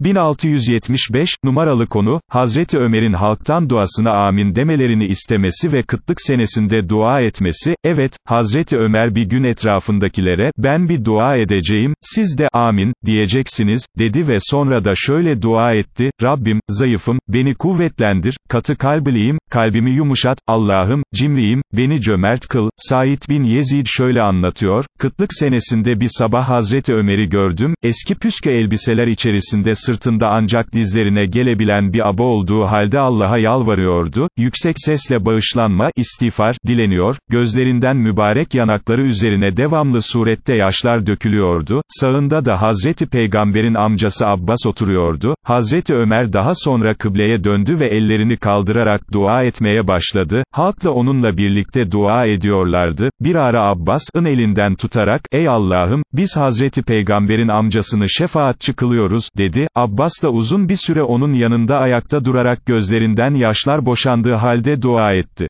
1675, numaralı konu, Hazreti Ömer'in halktan duasına amin demelerini istemesi ve kıtlık senesinde dua etmesi, evet, Hazreti Ömer bir gün etrafındakilere, ben bir dua edeceğim, siz de amin, diyeceksiniz, dedi ve sonra da şöyle dua etti, Rabbim, zayıfım, beni kuvvetlendir, katı kalbliyim, kalbimi yumuşat, Allah'ım, cimriyim, beni cömert kıl, Said bin Yezid şöyle anlatıyor, kıtlık senesinde bir sabah Hazreti Ömer'i gördüm, eski püskü elbiseler içerisinde sırtında ancak dizlerine gelebilen bir aba olduğu halde Allah'a yalvarıyordu, yüksek sesle bağışlanma, istiğfar, dileniyor, gözlerinden mübarek yanakları üzerine devamlı surette yaşlar dökülüyordu, sağında da Hazreti Peygamber'in amcası Abbas oturuyordu, Hazreti Ömer daha sonra kıbleye döndü ve ellerini kaldırarak dua etmeye başladı, halk da onunla birlikte dua ediyorlardı, bir ara Abbas'ın elinden tutarak, ey Allah'ım, biz Hazreti Peygamber'in amcasını şefaatçi kılıyoruz, dedi, Abbas da uzun bir süre onun yanında ayakta durarak gözlerinden yaşlar boşandığı halde dua etti.